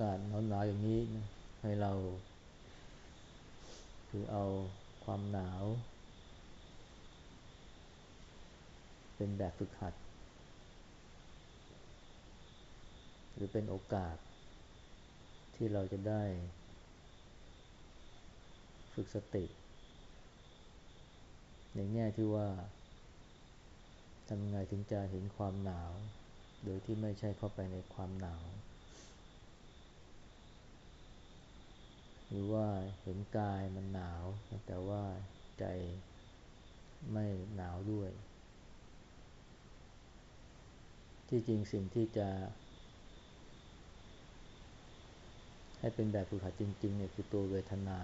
ากาศหนาวๆอย่างนี้นะให้เรา คือเอาความหนาว เป็นแบบฝึกหัด หรือเป็นโอกาส ที่เราจะได้ ฝึกสติ ในแง่ที่ว่าทำไงถึงจะเห็นความหนาว โดยที่ไม่ใช่เข้าไปในความหนาว หรือว่าเห็นกายมันหนาว แต่ว่าใจไม่หนาวด้วย ที่จริงสิ่งที่จะ ให้เป็นแบบฝึกหัดจริงๆเนี่ยคือตัวเวทนา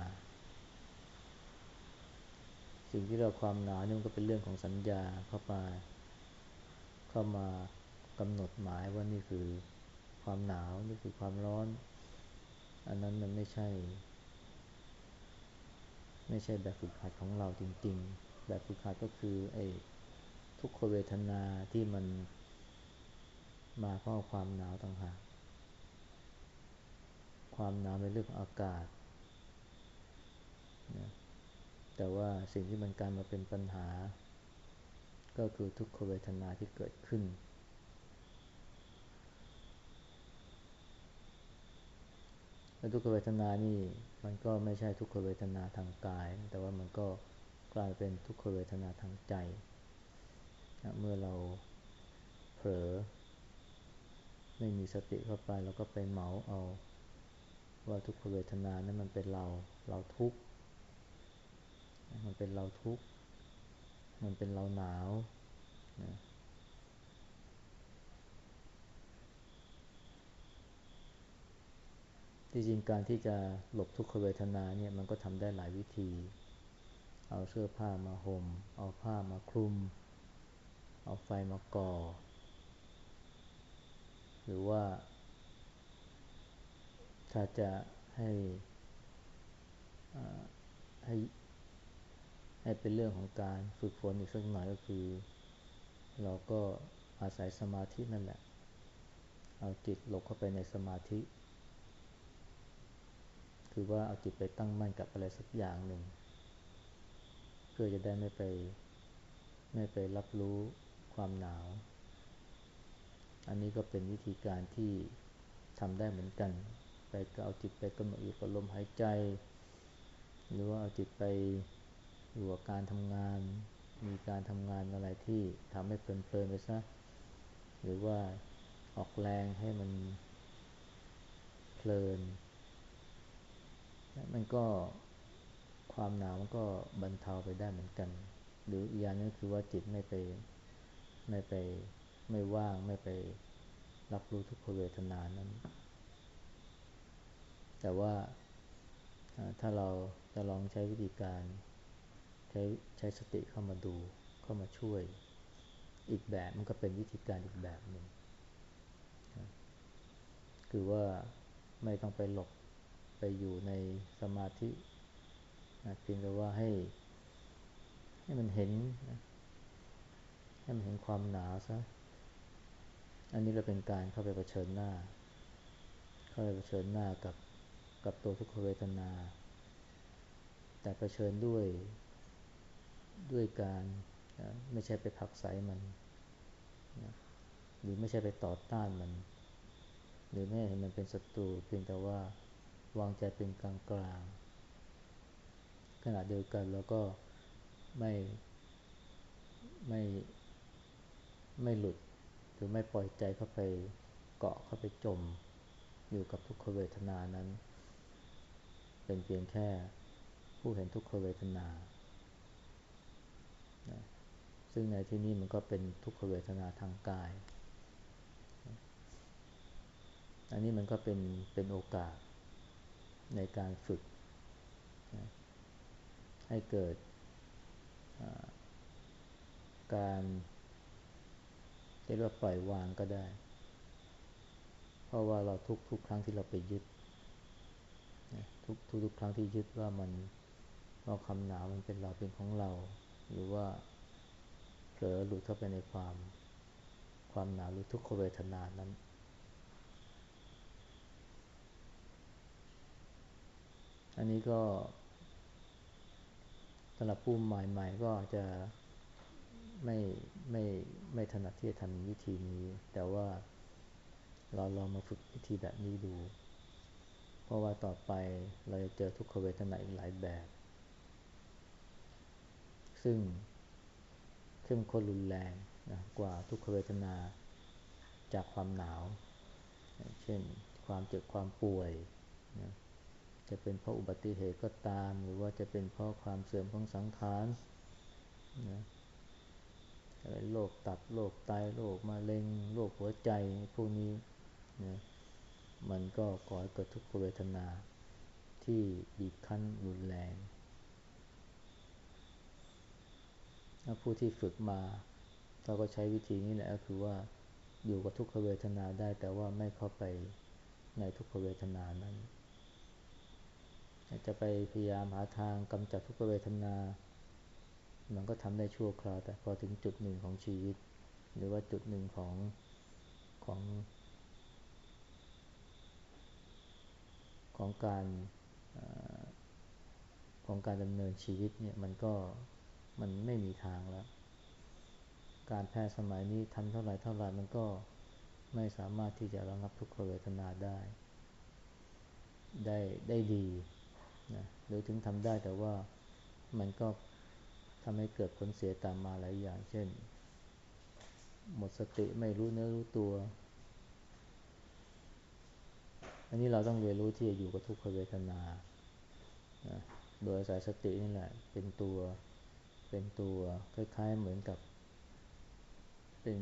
สิ่งที่เราความหนาวนี่มันก็เป็นเรื่องของสัญญาเข้ามา เข้ามากำหนดหมายว่านี่คือความหนาวนี่คือความร้อน อันนั้นมันไม่ใช่ ไม่ใช่แบบฝึกหัดของเราจริง ๆ แบบฝึกหัดก็คือไอ้ทุกขเวทนาที่มันมาเพราะความหนาวต่างหากความหนาวเป็นเรื่องอากาศนะแต่ว่าสิ่งที่มันกลายมาเป็นปัญหา ก็คือทุกขเวทนาที่เกิดขึ้น และทุกขเวทนานี่ มันก็ไม่ใช่ทุกขเวทนาทางกาย แต่ว่ามันก็กลายเป็นทุกขเวทนาทางใจเมื่อเราเผลอ ไม่มีสติเข้าไปแล้วก็ไปเหมาเอา ว่าทุกขเวทนานั้นมันเป็นเราเราทุกข์มันเป็นเราทุกข์มันเป็นเราหนาวนะ ที่จริงการที่จะหลบทุกขเวทนาเนี่ยมันก็ทำได้หลายวิธี เอาเสื้อผ้ามาหม่ม เอาผ้ามาคลุม เอาไฟมาก่อ หรือว่า ถ้าจะให้ให้ให้เป็นเรื่องของการฝึกฝนอีกสักหน่อยก็คือ เราก็อาศัยสมาธินั่นแหละ เอาจิตหลบเข้าไปในสมาธิ คือว่าเอาจิตไปตั้งมั่นกับอะไรสักอย่างหนึ่งเพื่อจะได้ไม่ไปไม่ไปรับรู้ความหนาว อันนี้ก็เป็นวิธีการที่ทำได้เหมือนกัน ไปก็เอาจิตไปกำหนดอยู่กับลมหายใจ หรือว่าเอาจิตไปอยู่กับการทำงาน มีการทำงานอะไรที่ทำให้เพลินๆไปซะหรือว่าออกแรงให้มันเพลิน มันก็ความหนาวมันก็บรรเทาไปได้เหมือนกัน หรืออีกอย่างนึงคือว่าจิตไม่ไปไม่ไปไม่ว่างไม่ไปรับรู้ทุกขเวทนานั้น แต่ว่าถ้าเราจะลองใช้วิธีการใช้ใช้สติเข้ามาดูเข้ามาช่วย อีกแบบมันก็เป็นวิธีการอีกแบบหนึ่งคือว่าไม่ต้องไปหลบ ไปอยู่ในสมาธิเพียงแต่ว่าให้ ให้มันเห็นให้มันเห็นความหนาซะ อันนี้เราเป็นการเข้าไปเผชิญหน้า เข้าไปเผชิญหน้ากับกับตัวทุกขเวทนา แต่เผชิญด้วยด้วยการไม่ใช่ไปผักใสมันนะหรือไม่ใช่ไปต่อต้านมัน หรือไม่เห็นมันเป็นศัตรูเพียงแต่ว่า วางใจเป็นกลางกลางขณะเดียวกันเราก็ไม่ไม่ไม่หลุดหรือไม่ปล่อยใจเข้าไปเกาะเข้าไปจม อยู่กับทุกขเวทนานั้น เป็นเพียงแค่ผู้เห็นทุกขเวทนา ซึ่งในที่นี้มันก็เป็นทุกขเวทนาทางกาย อันนี้มันก็เป็นเป็นโอกาส ในการฝึก ให้เกิดการเรียกว่าปล่อยวางก็ได้ เพราะว่าเราทุกทุกครั้งที่เราไปยึดทุกทุกทุกครั้งที่ยึดว่ามันว่าคำหนามันเป็นเราเป็นของเรา หรือว่าเผลอหลุดเข้าไปในความความหนาวหรือทุกขเวทนานั้น อันนี้ก็สำหรับผู้ใหม่ๆก็จะไม่ไม่ไม่ถนัดที่จะทำวิธีนี้ แต่ว่าเราลองมาฝึกวิธีแบบนี้ดู เพราะว่าต่อไปเราจะเจอทุกขเวทนาอีกหลายแบบ ซึ่งเข้มข้นรุนแรงนะกว่าทุกขเวทนาจากความหนาว เช่นความเจ็บความป่วยนะ จะเป็นเพราะอุบัติเหตุก็ตาม หรือว่าจะเป็นเพราะความเสื่อมของสังขารนะโรคตับโรคไตโรคมะเร็งโรคหัวใจพวกนี้นะมันก็ก่อให้เกิดทุกขเวทนาที่บีบคั้นรุนแรงผู้ที่ฝึกมาเราก็ใช้วิธีนี้แหละก็คือว่าอยู่กับทุกขเวทนาได้แต่ว่าไม่เข้าไปในทุกขเวทนานั้น จะไปพยายามหาทางกำจัดทุกขเวทนา มันก็ทำได้ชั่วคราว แต่พอถึงจุดหนึ่งของชีวิต หรือว่าจุดหนึ่งของของของการของการดำเนินชีวิตเนี่ยมันก็มันไม่มีทางแล้ว การแพทย์สมัยนี้ทำเท่าไหร่เท่าไหร่มันก็ไม่สามารถที่จะระงับทุกขเวทนาได้ ได้ได้ดี นะหรือถึงทำได้แต่ว่ามันก็ทำให้เกิดผลเสียตามมาหลายอย่าง เช่น หมดสติไม่รู้เนื้อรู้ตัว อันนี้เราต้องเรียนรู้ที่จะอยู่กับทุกขเวทนานะโดยอาศัยสตินี่แหละ เป็นตัวเป็นตัวคล้ายๆเหมือนกับ เป็น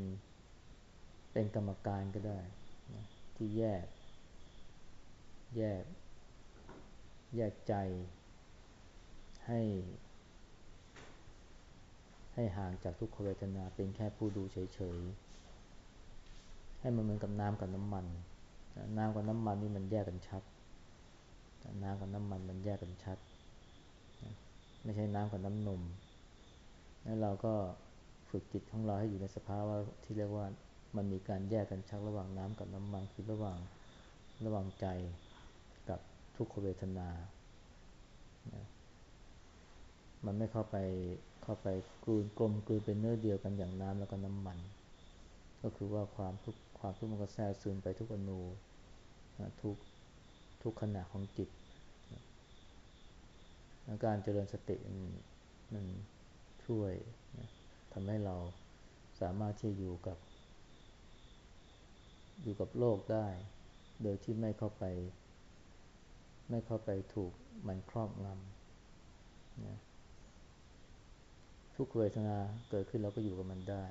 เป็นกรรมการก็ได้นะที่แยก แยก แยกใจ ให้ ให้ห่างจากทุกขเวทนาเป็นแค่ผู้ดูเฉยๆ ให้มันเหมือนกับน้ำกับน้ำมัน น้ำกับน้ำมันนี่มันแยกกันชัด น้ำกับน้ำมันมันแยกกันชัด ไม่ใช่น้ำกับน้ำนม แล้วเราก็ฝึกจิตของเราให้อยู่ในสภาวะที่เรียกว่ามันมีการแยกกันชักระหว่างน้ำกับน้ำมันคือระหว่างระหว่างใจ ทุกขเวทนานะมันไม่เข้าไปเข้าไปกลืนกลมกลืนเป็นเนื้อเดียวกันอย่างน้ำแล้วก็น้ำมัน ก็คือว่าความทุกความทุกข์มันก็แทรกซึมไปทุกอนูนะทุกทุกขณะของจิตนะการเจริญสติมันช่วยนะทำให้เราสามารถที่อยู่กับ อยู่กับโลกได้ โดยที่ไม่เข้าไป ไม่เข้าไปถูกมันครอบงำนะทุกเวทนาเกิดขึ้นเราก็อยู่กับมันได้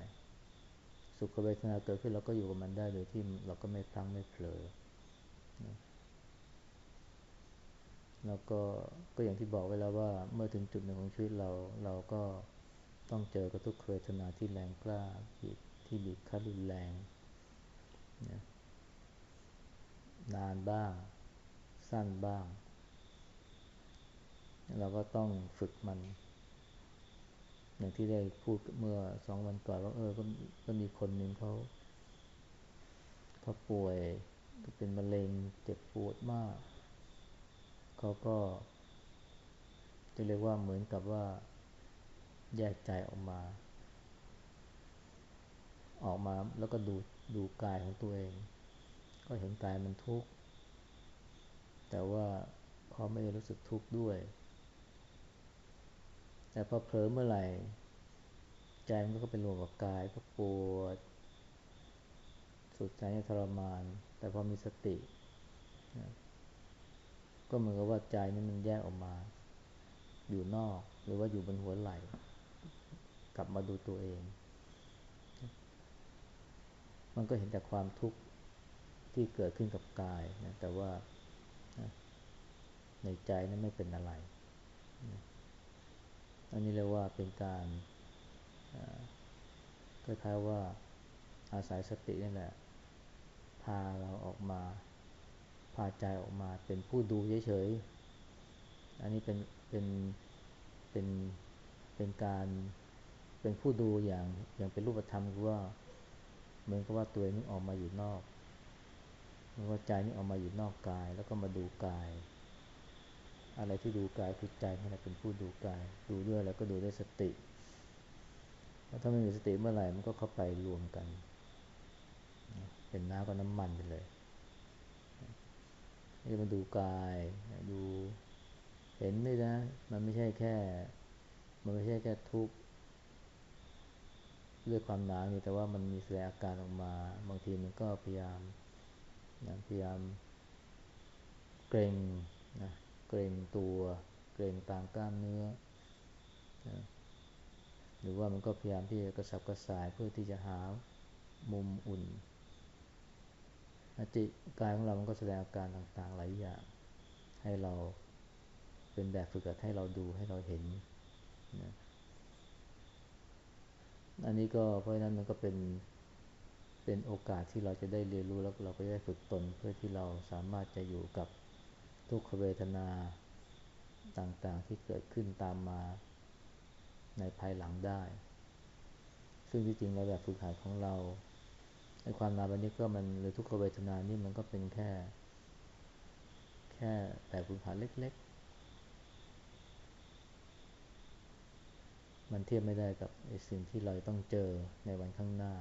สุขเวทนาเกิดขึ้นเราก็อยู่กับมันได้โดยที่เราก็ไม่พลั้งไม่เผลอนะแล้วก็ก็อย่างที่บอกไว้แล้วว่า เมื่อถึงจุดหนึ่งของชีวิตเราเราก็ต้องเจอกับทุกเวทนาที่แรงกล้าบีบที่บีบคั้นรุนแรงนะนานบ้าง สั้นบ้าง เราก็ต้องฝึกมัน อย่างที่ได้พูดเมื่อสองวันก่อนว่าเออก็ก็มีคนหนึ่งเขาเขาป่วยเป็นมะเร็งเจ็บปวดมาก เขาก็จะเรียกว่าเหมือนกับว่าแยกใจออกมา ออกมาแล้วก็ดูดูกายของตัวเอง ก็เห็นกายมันทุกข์ แต่ว่าเขาไม่ได้รู้สึกทุกข์ด้วย แต่พอเผลอเมื่อไหร่ ใจมันก็เป็นรวมกับกายก็ปวด สุดใจทรมาน แต่พอมีสติ ก็เหมือนกับว่าใจนี่มันแยกออกมา อยู่นอกหรือว่าอยู่บนหัวไหล่ กลับมาดูตัวเอง มันก็เห็นแต่ความทุกข์ที่เกิดขึ้นกับกายนะแต่ว่า ในใจนั้นไม่เป็นอะไร อันนี้เรียกว่าเป็นการคล้ายๆว่าอาศัยสตินี่แหละ พาเราออกมา พาใจออกมาเป็นผู้ดูเฉยๆ อันนี้เป็นเป็นเป็นเป็นการเป็นผู้ดูอย่างอย่างเป็นรูปธรรมคือว่าเหมือนกับว่าตัวนี้ออกมาอยู่นอกเหมือนว่าใจนี่ออกมาอยู่นอกกาย แล้วก็มาดูกาย อะไรที่ดูกายคือใจนี่แหละเป็นผู้ดูกาย ดูด้วยแล้วก็ดูด้วยสติ ถ้าไม่มีสติเมื่อไหร่มันก็เข้าไปรวมกัน เป็นน้ำกับน้ำมันไปเลยนี่มาดูกายดูเห็นด้วยนะ มันไม่ใช่แค่ มันไม่ใช่แค่ทุกข์ด้วยความหนาวนี่แต่ว่ามันมีแสดงอาการออกมา บางทีมันก็พยายามนะพยายามเกรงนะ กรงตัว เกรงตามกล้ามเนื้อนะหรือว่ามันก็พยายามที่จะกระสับกระส่ายเพื่อที่จะหามุมอุ่นจิตกายของเรามันก็แสดงอาการต่างๆหลายอย่าง ให้เราเป็นแบบฝึกหัดให้เราดูให้เราเห็นนะอันนี้ก็เพราะนั้นมันก็เป็นเป็นโอกาสที่เราจะได้เรียนรู้แล้วเราก็ได้ฝึกตนเพื่อที่เราสามารถจะอยู่กับ ทุกขเวทนาต่างๆที่เกิดขึ้นตามมาในภายหลังได้ ซึ่งที่จริงแล้วแบบฝึกหัดของเราในความนาบันนี้ก็มันหรือทุกขเวทนานี่มันก็เป็นแค่ แค่แบบฝึกหัดเล็ก ๆ มันเทียบไม่ได้กับสิ่งที่เราต้องเจอในวันข้างหน้า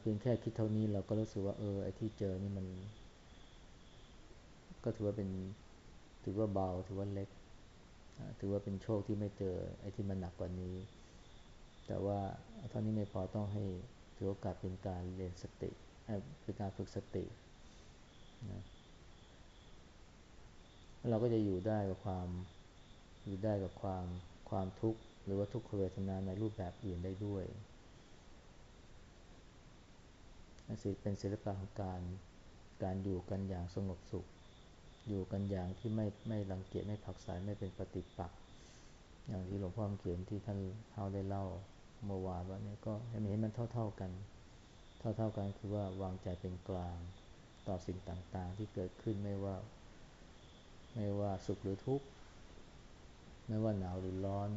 เพียงแค่คิดเท่านี้เราก็รู้สึกว่าเออไอ้ที่เจอนี่มัน ก็ถือว่าเป็นถือว่าเบาถือว่าเล็ก ถือว่าเป็นโชคที่ไม่เจอไอ้ที่มันหนักกว่านี้ แต่ว่าเท่านี้ไม่พอต้องให้ถือโอกาสเป็นการเรียนสติเป็นการฝึกสตินะเราก็จะอยู่ได้กับความอยู่ได้กับความความทุกข์หรือว่าทุกขเวทนาในรูปแบบอื่นได้ด้วยสิเป็นศิลปะของการการอยู่กันอย่างสงบสุข อยู่กันอย่างที่ไม่ไม่รังเกียจไม่ผักสายไม่เป็นปฏิปักษ์อย่างที่หลวงพ่อเขียนที่ท่านเท่าได้เล่าเมื่อวานว่านี่ก็ให้เห็นมันเท่า ๆกัน เท่าๆกันคือว่าวางใจเป็นกลางต่อสิ่งต่างๆ ที่เกิดขึ้นไม่ว่า ไม่ว่าสุขหรือทุกข์ไม่ว่าหนาวหรือร้อน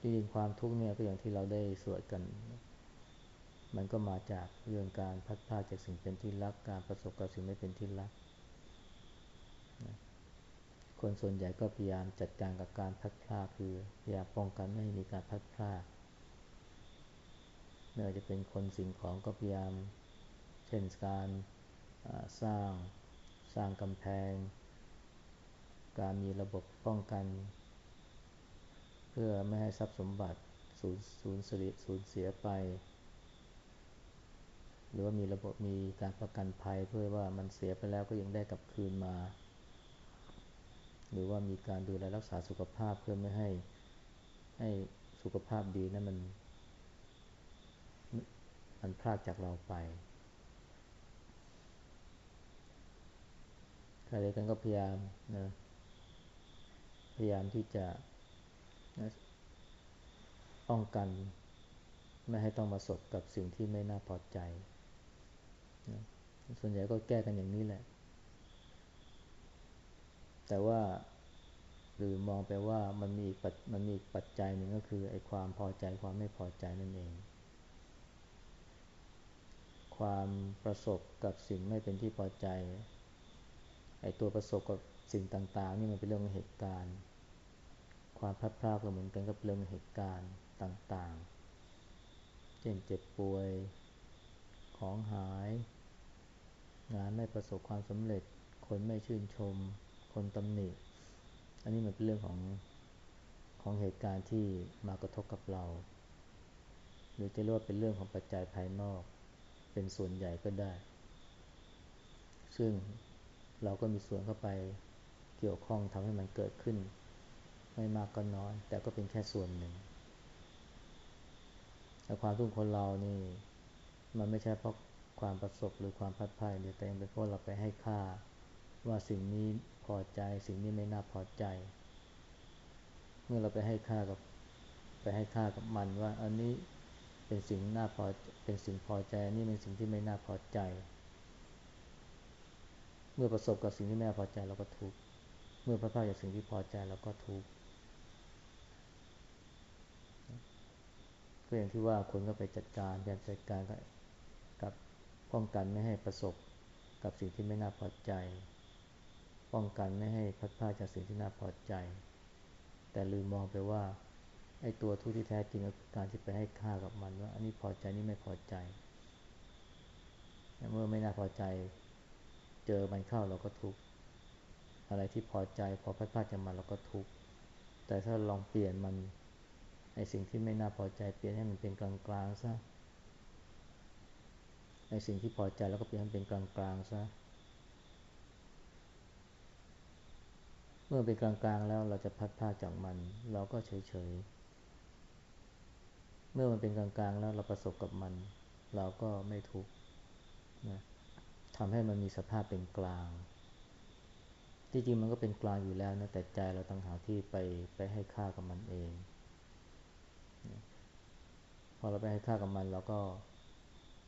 จริงๆความทุกข์เนี่ยก็อย่างที่เราได้สวดกัน มันก็มาจากเรื่องการพัดพาจากสิ่งเป็นที่รักการประสบกับสิ่งไม่เป็นที่รัก คนส่วนใหญ่ก็พยายามจัดการกับการพัดพลาดคือพยายามป้องกันไม่ให้มีการพัดพลาดไม่ว่าจะเป็นคนสิ่งของก็พยายาม เช่นการสร้างสร้างกำแพง การมีระบบป้องกัน เพื่อไม่ให้ทรัพย์สมบัติสูญสูญสูญเสียไป หรือว่ามีระบบมีการประกันภัยเพื่อว่ามันเสียไปแล้วก็ยังได้กลับคืนมา หรือว่ามีการดูแลรักษาสุขภาพเพื่อไม่ให้ให้สุขภาพดีนั้นมัน มันพลาดจากเราไปใครเลยกันก็พยายามนะพยายามที่จะนะป้องกันไม่ให้ต้องมาสบกับสิ่งที่ไม่น่าพอใจส่วนใหญ่ก็แก้กันอย่างนี้แหละ แต่ว่าหรือมองไปว่ามันมีมันมีปัจจัยหนึ่งก็คือไอ้ความพอใจความไม่พอใจนั่นเอง ความประสบกับสิ่งไม่เป็นที่พอใจไอ้ตัวประสบกับสิ่งต่างๆนี่มันเป็นเรื่องเหตุการณ์ ความพลาดพลาดก็เหมือนกันกับเรื่องเหตุการณ์ต่างๆ เช่นเจ็บป่วยของหาย งานไม่ประสบความสำเร็จคนไม่ชื่นชม คนตำหนิ อันนี้มันเป็นเรื่องของของเหตุการณ์ที่มากระทบกับเรา หรือจะเรียกว่าเป็นเรื่องของปัจจัยภายนอก เป็นส่วนใหญ่ก็ได้ ซึ่งเราก็มีส่วนเข้าไปเกี่ยวข้องทำให้มันเกิดขึ้น ไม่มากก็น้อย แต่ก็เป็นแค่ส่วนหนึ่งแต่ความทุกข์คนเรานี่ มันไม่ใช่เพราะความประสบหรือความพัดพ่ายเนี่ยแต่ยังเป็นเพราะเราไปให้ค่า ว่าสิ่งนี้พอใจ สิ่งนี้ไม่น่าพอใจ เมื่อเราไปให้ค่ากับไปให้ค่ากับมันว่า อันนี้เป็นสิ่งน่าพอเป็นสิ่งพอใจอันนี้เป็นสิ่งที่ไม่น่าพอใจ เมื่อประสบกับสิ่งที่ไม่น่าพอใจเราก็ทุกข์เมื่อพระพาจากสิ่งที่พอใจเราก็ทุกข์ก็อย่างที่ว่าคนก็ไปจัดการการจัดการกับป้องกันไม่ให้ประสบกับสิ่งที่ไม่น่าพอใจ ป้องกันไม่ให้พัดพลาดจากสิ่งที่น่าพอใจ แต่ลืมมองไปว่าไอ้ตัวทุกข์ที่แท้จริงก็คือการที่ไปให้ค่ากับมันว่า อันนี้พอใจนี่ไม่พอใจเมื่อไม่น่าพอใจ เจอมันเข้าเราก็ทุกข์อะไรที่พอใจพอพัดพลาดจากมันเราก็ทุกข์แต่ถ้าลองเปลี่ยนมันไอ้สิ่งที่ไม่น่าพอใจเปลี่ยนให้มันเป็นกลางๆซะไอ้สิ่งที่พอใจแล้วก็เปลี่ยนให้เป็นกลางๆซะ เมื่อเป็นกลางๆแล้วเราจะพัดพลาจากมัน เราก็เฉยๆ เมื่อมันเป็นกลางๆแล้วเราประสบกับมัน เราก็ไม่ทุกข์นะทำให้มันมีสภาพเป็นกลาง ที่จริงมันก็เป็นกลางอยู่แล้วนะแต่ใจเราตั้งหาที่ไปไปให้ค่ากับมันเอง พอเราไปให้ค่ากับมันเราก็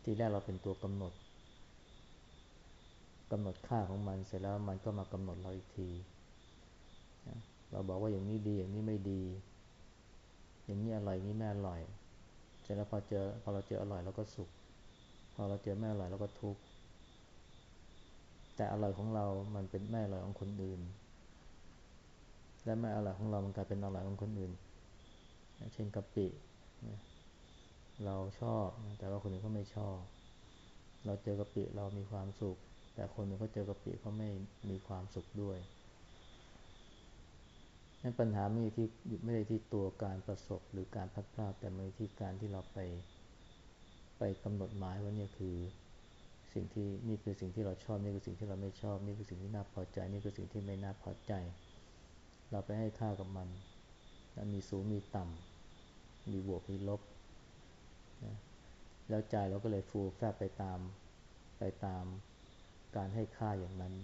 ทีแรกเราเป็นตัวกำหนดกำหนดค่าของมันเสร็จแล้วมันก็มากำหนดเราอีกที เราบอกว่าอย่างนี้ดีอย่างนี้ไม่ดี อย่างนี้อร่อยนี้ไม่อร่อย เสร็จแล้วพอเจอพอเราเจออร่อยเราก็สุข พอเราเจอไม่อร่อยเราก็ทุกข์ แต่อร่อยของเรา มันเป็นไม่อร่อยของคนอื่น และไม่อร่อยของเรามันกลายเป็นอร่อยของคนอื่น เช่นกะปิ เราชอบ แต่ว่าคนอื่นก็ไม่ชอบ เราเจอกะปิเรามีความสุข แต่คนอื่นก็เจอกะปิเขาไม่มีความสุขด้วย นั่นปัญหาไม่ได้ที่ไม่ได้ที่ตัวการประสบหรือการพัดพลาดแต่ไม่ที่การที่เราไปไปกำหนดหมายว่านี่คือสิ่งที่นี่คือสิ่งที่เราชอบนี่คือสิ่งที่เราไม่ชอบ นี่คือสิ่งที่น่าพอใจ นี่คือสิ่งที่ไม่น่าพอใจ เราไปให้ค่ากับมันมีสูงมีต่ำมีบวกมีลบนะแล้วใจเราก็เลยฟูแฟบไปตามไปตามการให้ค่าอย่างนั้น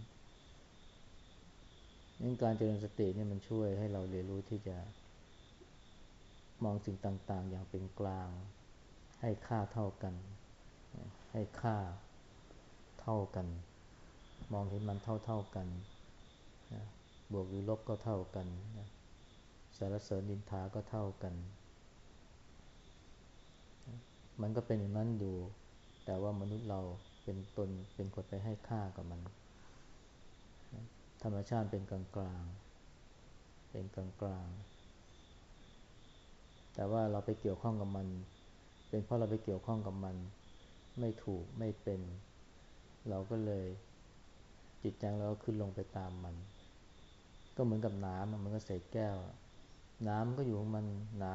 นี่การเจริญสติเนี่ยมันช่วยให้เราเรียนรู้ที่จะ มองสิ่งต่างๆ อย่างเป็นกลาง ให้ค่าเท่ากัน ให้ค่าเท่ากัน มองเห็นมันเท่าเท่ากันนะบวกหรือลบก็เท่ากันนะสารเสริญนินทาก็เท่ากัน มันก็เป็นอย่างนั้นอยู่ แต่ว่ามนุษย์เราเป็นตนเป็นคนไปให้ค่ากับมัน ธรรมชาติเป็นกลางกลางเป็นกลางกลางแต่ว่าเราไปเกี่ยวข้องกับมัน เป็นเพราะเราไปเกี่ยวข้องกับมัน ไม่ถูกไม่เป็น เราก็เลยจิตใจเราก็ขึ้นลงไปตามมัน ก็เหมือนกับน้ำมันก็เศษแก้ว น้ำก็อยู่ของมันน้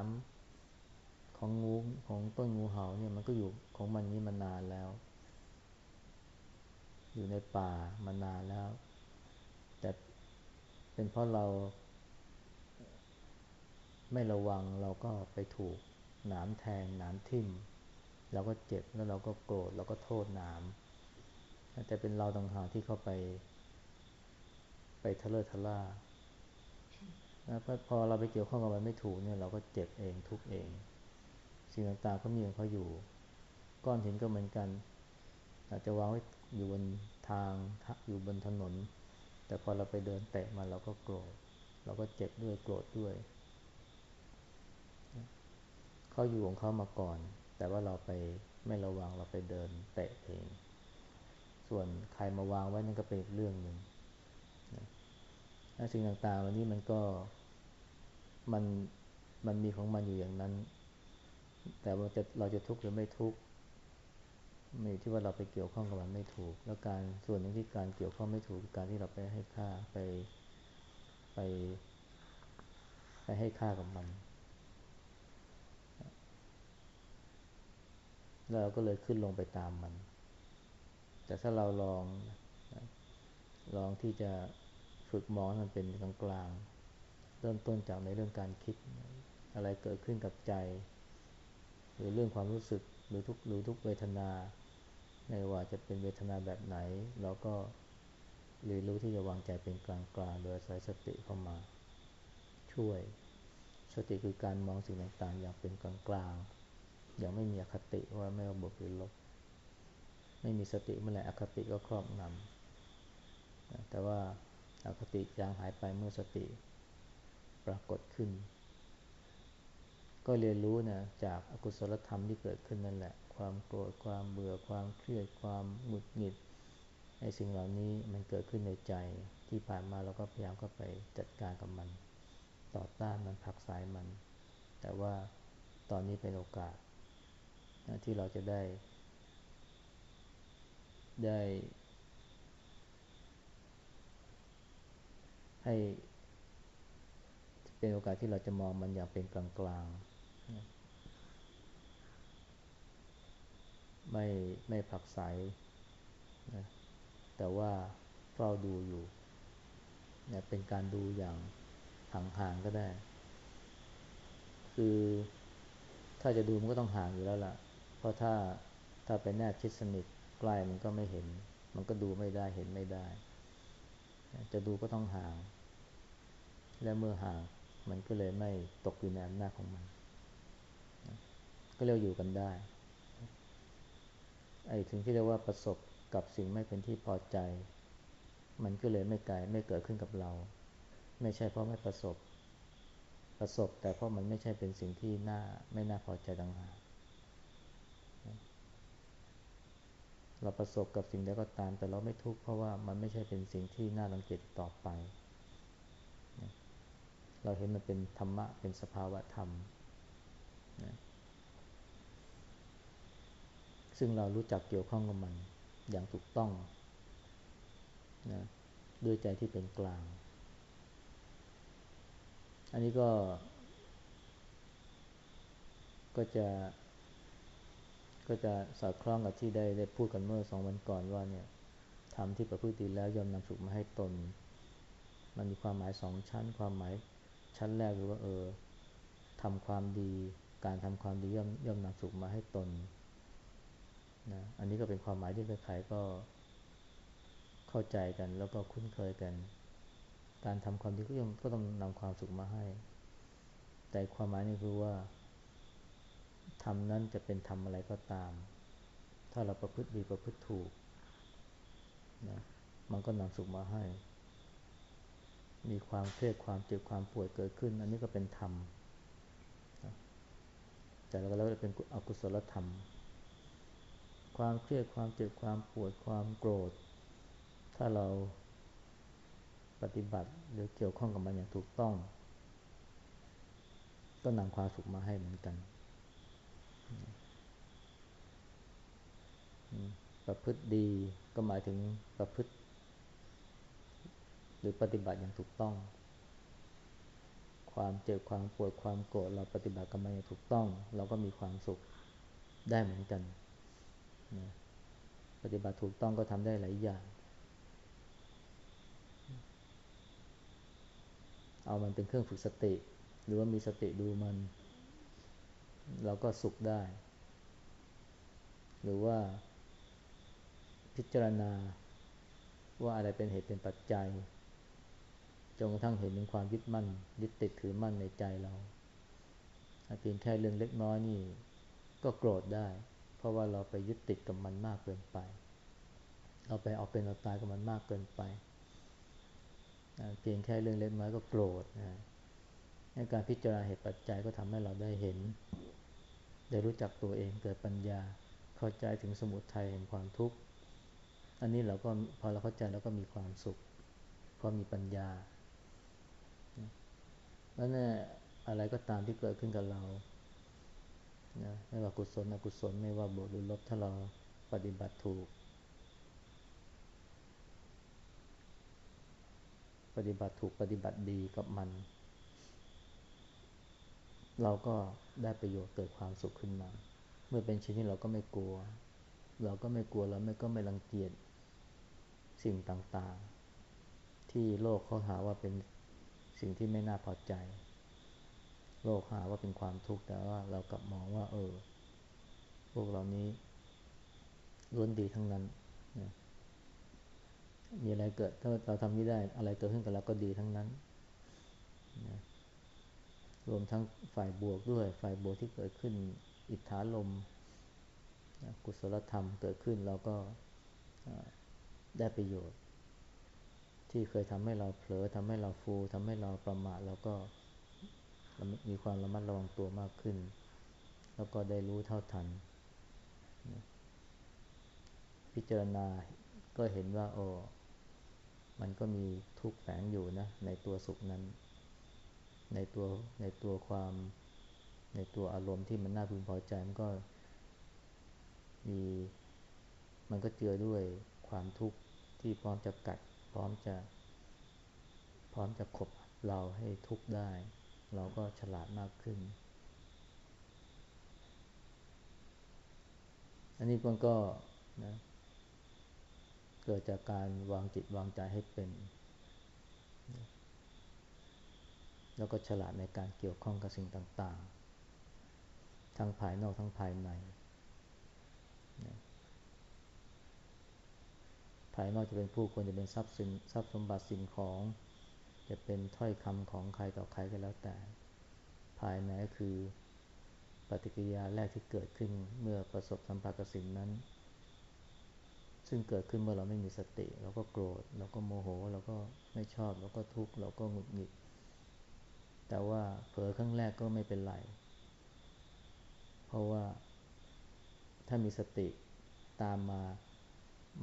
ำของงูของต้นงูเห่าเนี่ยมันก็อยู่ของมันนี้มานานแล้ว อยู่ในป่ามานานแล้ว เป็นเพราะเรา ไม่ระวังเราก็ไปถูกหนามแทงหนามทิ่มเราก็เจ็บแล้วเราก็โกรธเราก็โทษหนามแต่เป็นเราต่างหากที่เข้าไป ไปทะเลาะทะล่าแล้วพอเราไปเกี่ยวข้องกับมันไม่ถูกเนี่ยเราก็เจ็บเองทุกเอง สิ่งต่างๆเขามีของเขาอยู่ ก้อนหินก็เหมือนกันอาจจะวางไว้อยู่บนทางอยู่บนถนน แต่พอเราไปเดินเตะมันเราก็โกรธ เราก็เจ็บด้วยโกรธด้วย เขาอยู่ของเขามาก่อน แต่ว่าเราไปไม่ระวังเราไปเดินเตะเอง ส่วนใครมาวางไว้นั่นก็เป็นอีกเรื่องหนึ่งนะสิ่งต่างๆเหล่านี้มันก็มันมันมีของมันอยู่อย่างนั้น แต่ว่าจะเราจะทุกข์หรือไม่ทุกข์ มีที่ว่าเราไปเกี่ยวข้องกับมันไม่ถูก แล้วการส่วนหนึ่งที่การเกี่ยวข้องไม่ถูกการที่เราไปให้ค่าไปไป ไปให้ค่ากับมัน แล้วเราก็เลยขึ้นลงไปตามมัน แต่ถ้าเราลองลองที่จะฝึกมองมันเป็นกลางกลางเริ่มต้นจากในเรื่องการคิด อะไรเกิดขึ้นกับใจ หรือเรื่องความรู้สึก หรือทุกหรือทุกเวทนา ไม่ว่าจะเป็นเวทนาแบบไหน เราก็เรียนรู้ที่จะวางใจเป็นกลางกลางโดยอาศัยสติเข้ามา ช่วย สติคือการมองสิ่งต่างๆ อย่างเป็นกลางกลางอย่างไม่มีอคติว่าไม่ว่าบวกหรือลบ ไม่มีสติเมื่อไหร่อคติก็ครอบงำแต่ว่าอคติจางหายไปเมื่อสติปรากฏขึ้น ก็เรียนรู้นะจากอากุศลธรรมที่เกิดขึ้นนั่นแหละ ความโกรธความเบื่อความเครียดความหงุดหงิดไอ้สิ่งเหล่านี้มันเกิดขึ้นในใจที่ผ่านมาเราก็พยายามก็ไปจัดการกับมัน ต่อต้านมันผักสายมัน แต่ว่าตอนนี้เป็นโอกาสที่เราจะได้ ได้ ให้เป็นโอกาสที่เราจะมองมันอย่างเป็นกลางๆ ไม่ไม่ผักใสนะแต่ว่าเฝ้าดูอยู่เนี่ยเป็นการดูอย่างห่างๆก็ได้ คือถ้าจะดูมันก็ต้องห่างอยู่แล้วล่ะ เพราะถ้าถ้าไปแนบชิดสนิทใกล้มันก็ไม่เห็น มันก็ดูไม่ได้เห็นไม่ได้ จะดูก็ต้องห่าง และเมื่อห่างมันก็เลยไม่ตกอยู่ในอำนาจของมัน ก็เรียกอยู่กันได้ ไอ้ถึงที่เรียกว่าประสบกับสิ่งไม่เป็นที่พอใจ มันก็เลยไม่ไกลไม่เกิดขึ้นกับเรา ไม่ใช่เพราะไม่ประสบ ประสบแต่เพราะมันไม่ใช่เป็นสิ่งที่น่าไม่น่าพอใจต่างหากเราประสบกับสิ่งใดก็ตาม แต่เราไม่ทุกข์เพราะว่ามันไม่ใช่เป็นสิ่งที่น่ารังเกียจต่อไป เราเห็นมันเป็นธรรมะเป็นสภาวะธรรมนะ ซึ่งเรารู้จักเกี่ยวข้องกับมันอย่างถูกต้องนะด้วยใจที่เป็นกลาง อันนี้ก็ ก็จะก็จะสอดคล้องกับที่ได้ได้พูดกันเมื่อสองวันก่อนว่าเนี่ยทำที่ประพฤติดีแล้วย่อมนำสุขมาให้ตน มันมีความหมายสองชั้น ความหมายชั้นแรกคือว่าเออทำความดี การทำความดีย่อมย่อมนำสุขมาให้ตน อันนี้ก็เป็นความหมายที่ใครๆก็เข้าใจกันแล้วก็คุ้นเคยกัน การทำความดีก็ย่อมก็ต้องนำความสุขมาให้ แต่ความหมายนี้คือว่าทำนั้นจะเป็นทำอะไรก็ตาม ถ้าเราประพฤติดีประพฤติถูกนะมันก็นำสุขมาให้ มีความเครียดความเจ็บความป่วดเกิดขึ้น อันนี้ก็เป็นธรรมแต่เราก็เรียกเป็นอกุศลธรรม ความเครียดความเจ็บความปวดความโกรธ ถ้าเราปฏิบัติหรือเกี่ยวข้องกับมันอย่างถูกต้อง ก็นำความสุขมาให้เหมือนกัน ประพฤติดีก็หมายถึงประพฤติ หรือปฏิบัติอย่างถูกต้อง ความเจ็บความปวดความโกรธเราปฏิบัติกันมาอย่างถูกต้อง เราก็มีความสุขได้เหมือนกัน นะปฏิบัติถูกต้องก็ทำได้หลายอย่าง เอามันเป็นเครื่องฝึกสติ หรือว่ามีสติดูมัน เราก็สุขได้ หรือว่าพิจารณาว่าอะไรเป็นเหตุเป็นปัจจัยจนกระทั่งเห็นถึงความยึดมั่น ยึดติดถือมั่นในใจเราเพียงแค่เรื่องเล็กน้อยนี่ก็โกรธได้ ราะว่าเราไปยึดติดกับมันมากเกินไปเราไปเอาเป็นเอาตายกับมันมากเกินไปเพียงแค่เรื่องเล็กน้อยก็โกรธนะในการพิจารณาเหตุปัจจัยก็ทำให้เราได้เห็น ได้รู้จักตัวเองเกิดปัญญาเข้าใจถึงสมุทัยแห่งความทุกข์อันนี้เราก็พอเราเข้าใจแล้วก็มีความสุขเพราะมีปัญญาแล้วเนี่ยอะไรก็ตามที่เกิดขึ้นกับเรา นะไม่ว่ากุศลอกุศลไม่ว่าบวกหรือลบถ้าเราปฏิบัติถูก ปฏิบัติถูกปฏิบัติดีกับมัน เราก็ได้ประโยชน์เกิดความสุขขึ้นมา เมื่อเป็นชิ้นนี้เราก็ไม่กลัว เราก็ไม่กลัวเราไม่ก็ไม่รังเกียจสิ่งต่างๆ ที่โลกเขาหาว่าเป็นสิ่งที่ไม่น่าพอใจ โลกหาว่าเป็นความทุกข์แต่ว่าเรากลับมองว่า เออ พวกเรานี้ล้วนดีทั้งนั้นนะมีอะไรเกิดถ้าเราทำนี้ได้อะไรเกิดขึ้นกับเราก็ดีทั้งนั้นนะรวมทั้งฝ่ายบวกด้วย ฝ่ายบวกที่เกิดขึ้น อิทธาลมกุศลธรรมเกิดขึ้นเราก็ได้ประโยชน์ ที่เคยทำให้เราเผลอทำให้เราฟูทำให้เราประมาทแล้วก็ มีความระมัดระวังตัวมากขึ้น แล้วก็ได้รู้เท่าทัน พิจารณาก็เห็นว่าโอ้มันก็มีทุกข์แฝงอยู่นะในตัวสุขนั้น ในตัวในตัวความในตัวอารมณ์ที่มันน่าพึงพอใจมันก็มีมันก็เจือด้วยความทุกข์ที่พร้อมจะกัด พร้อมจะ พร้อมจะขบเราให้ทุกข์ได้ เราก็ฉลาดมากขึ้น อันนี้มันก็นะเกิดจากการวางจิตวางใจให้เป็น แล้วก็ฉลาดในการเกี่ยวข้องกับสิ่งต่างๆ ทั้งภายนอกทั้งภายในภายนอกจะเป็นผู้คนจะเป็นทรัพย์สินทรัพย์สมบัติสิ่งของ จะเป็นถ้อยคำของใครต่อใครก็แล้วแต่ ภายในก็คือปฏิกิริยาแรกที่เกิดขึ้นเมื่อประสบสัมผัสกับสิ่งนั้น ซึ่งเกิดขึ้นเมื่อเราไม่มีสติเราก็โกรธเราก็โมโหเราก็ไม่ชอบเราก็ทุกข์เราก็หงุดหงิด แต่ว่าเผลอครั้งแรกก็ไม่เป็นไร เพราะว่าถ้ามีสติตามมา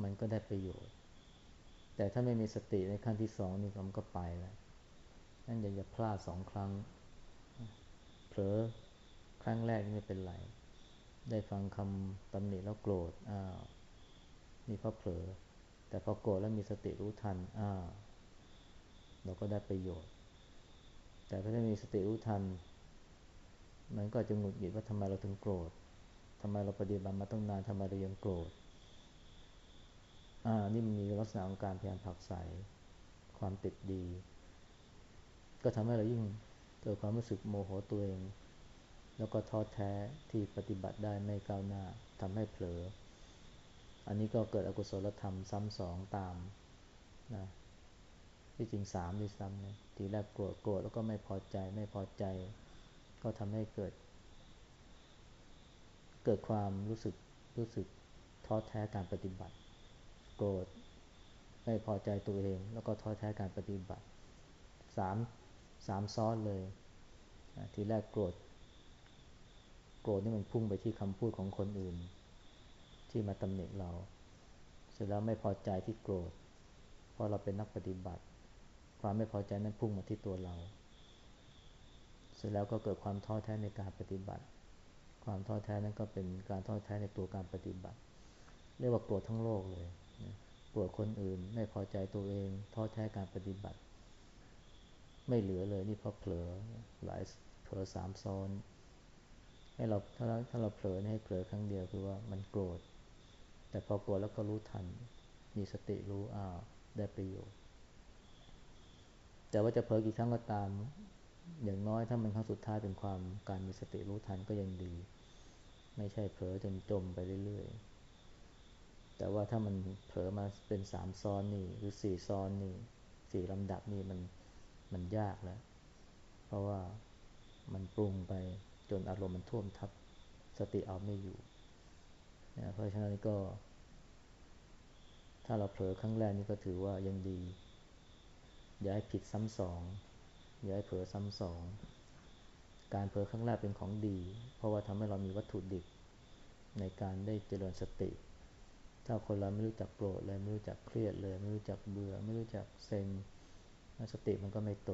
มันก็ได้ประโยชน์ แต่ถ้าไม่มีสติในขั้นที่สองนี่มันก็ไปแล้วนั่นอย่าอย่าพลาดสองครั้ง เผลอครั้งแรกไม่เป็นไร ได้ฟังคำตำหนิแล้วโกรธอ้าวนี่เพราะเผลอ แต่พอโกรธแล้วมีสติรู้ทันอ่าเราก็ได้ประโยชน์ แต่ถ้าไม่มีสติรู้ทัน มันก็จะหงุดหงิดว่าทำไมเราถึงโกรธทำไมเราปฏิบัติมาต้องนานทำไมเรายังโกรธ อ่านี่มันมีลักษณะของการพยายามผักใสความติดดี ก็ทำให้เรายิ่งเกิดความรู้สึกโมโหตัวเอง แล้วก็ท้อแท้ที่ปฏิบัติได้ไม่ก้าวหน้าทำให้เผลอ อันนี้ก็เกิดอกุศลธรรมซ้ำสองตามนะที่จริงสามด้วยซ้ำนะทีแรกโกรธโกรธแล้วก็ไม่พอใจไม่พอใจ ก็ทำให้เกิด เกิดความรู้สึกรู้สึกท้อแท้การปฏิบัติ โกรธ ไม่พอใจตัวเอง แล้วก็ท้อแท้การปฏิบัติสามสามซ้อนเลย ทีแรกโกรธ โกรธนี่มันพุ่งไปที่คำพูดของคนอื่น ที่มาตำหนิเรา เสร็จแล้วไม่พอใจที่โกรธ เพราะเราเป็นนักปฏิบัติ ความไม่พอใจนั้นพุ่งมาที่ตัวเรา เสร็จแล้วก็เกิดความท้อแท้ในการปฏิบัติ ความท้อแท้นั้นก็เป็นการท้อแท้ในตัวการปฏิบัติ เรียกว่าโกรธทั้งโลกเลย กรธคนอื่น ไม่พอใจตัวเองท้อแท้การปฏิบัติ ไม่เหลือเลยนี่เพราะเผลอหลายเผลอสามซ้อน ให้เราถ้าเราถ้าเราเผลอให้เผลอครั้งเดียวคือว่ามันโกรธ แต่พอกลัวแล้วก็รู้ทัน มีสติรู้อ้าวได้ประโยชน์ แต่ว่าจะเผลอกี่ครั้งก็ตาม อย่างน้อยถ้ามันครั้งสุดท้ายเป็นความการมีสติรู้ทันก็ยังดี ไม่ใช่เผลอจนจมไปเรื่อยๆ แต่ว่าถ้ามันเผลอมาเป็นสามซ้อนนี่หรือสี่ซ้อนนี่สี่ลำดับนี่มันมันยากแล้ว เพราะว่ามันปรุงไปจนอารมณ์มันท่วมทับสติเอาไม่อยู่นะเพราะฉะนั้นก็ ถ้าเราเผลอครั้งแรกนี่ก็ถือว่ายังดี อย่าให้ผิดซ้ำสอง อย่าให้เผลอซ้ำสอง การเผลอครั้งแรกเป็นของดี เพราะว่าทำให้เรามีวัตถุดิบในการได้เจริญสติ ถ้าคนเราไม่รู้จักโกรธเลยไม่รู้จักเครียดเลยไม่รู้จักเบื่อ ไม่รู้จักเซ็งสติมันก็ไม่โต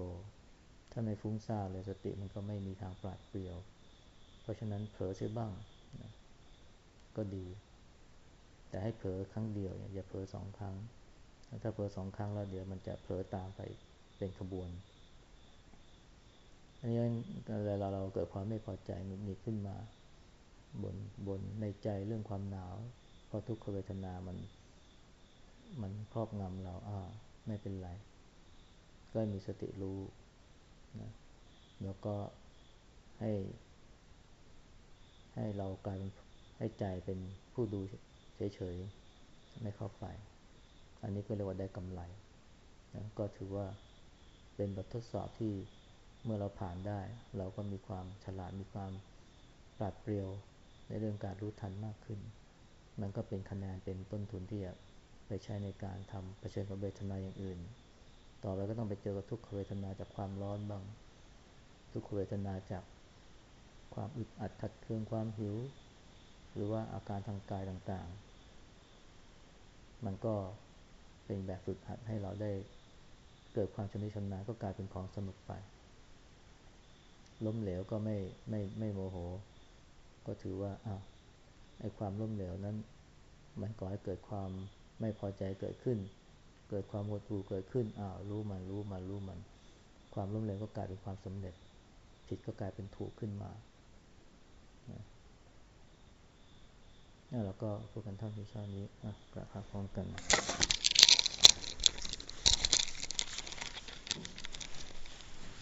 ถ้าไม่ฟุ้งซ่านเลยสติมันก็ไม่มีทางปราดเปรียว เพราะฉะนั้นเผลอเสียบ้างนะก็ดี แต่ให้เผลอครั้งเดียวอย่าเผลอสองครั้ง ถ้าเผลอสองครั้งแล้วเดี๋ยวมันจะเผลอตามไปเป็นขบวนอันนี้เวลาเราเกิดความไม่พอใจหงุดหงิดขึ้นมาบนบนในใจเรื่องความหนาว เพราะทุกขเวทนามัน มันครอบงำเรา อ่า ไม่เป็นไร ก็มีสติรู้นะแล้วก็ให้ ให้เรากลายเป็นให้ใจเป็นผู้ดูเฉยๆ ไม่เข้าไป อันนี้ก็เรียกว่าได้กำไรนะก็ถือว่าเป็นบททดสอบที่เมื่อเราผ่านได้ เราก็มีความฉลาดมีความปราดเปรียวในเรื่องการรู้ทันมากขึ้น มันก็เป็นคะแนนเป็นต้นทุนที่จะไปใช้ในการทำเผชิญกับเวทนาอย่างอื่น ต่อไปก็ต้องไปเจอกับทุกขเวทนาจากความร้อนบ้าง ทุกขเวทนาจากความอึดอัดขัดเคืองความหิว หรือว่าอาการทางกายต่างๆ มันก็เป็นแบบฝึกหัดให้เราได้เกิดความชำนิชำนาญก็กลายเป็นของสนุกไป ล้มเหลวก็ไม่ไม่ไม่โมโห ก็ถือว่าอ้าว ไอ้ความล้มเหลวนั้น มันก่อให้เกิดความไม่พอใจเกิดขึ้น เกิดความหดหู่เกิดขึ้นอ้าวรู้มันรู้มันรู้มัน ความล้มเหลวก็กลายเป็นความสำเร็จ ผิดก็กลายเป็นถูกขึ้นมานี่เราก็พูดกันเท่าที่ชานี้อะกระทบพร้อมกัน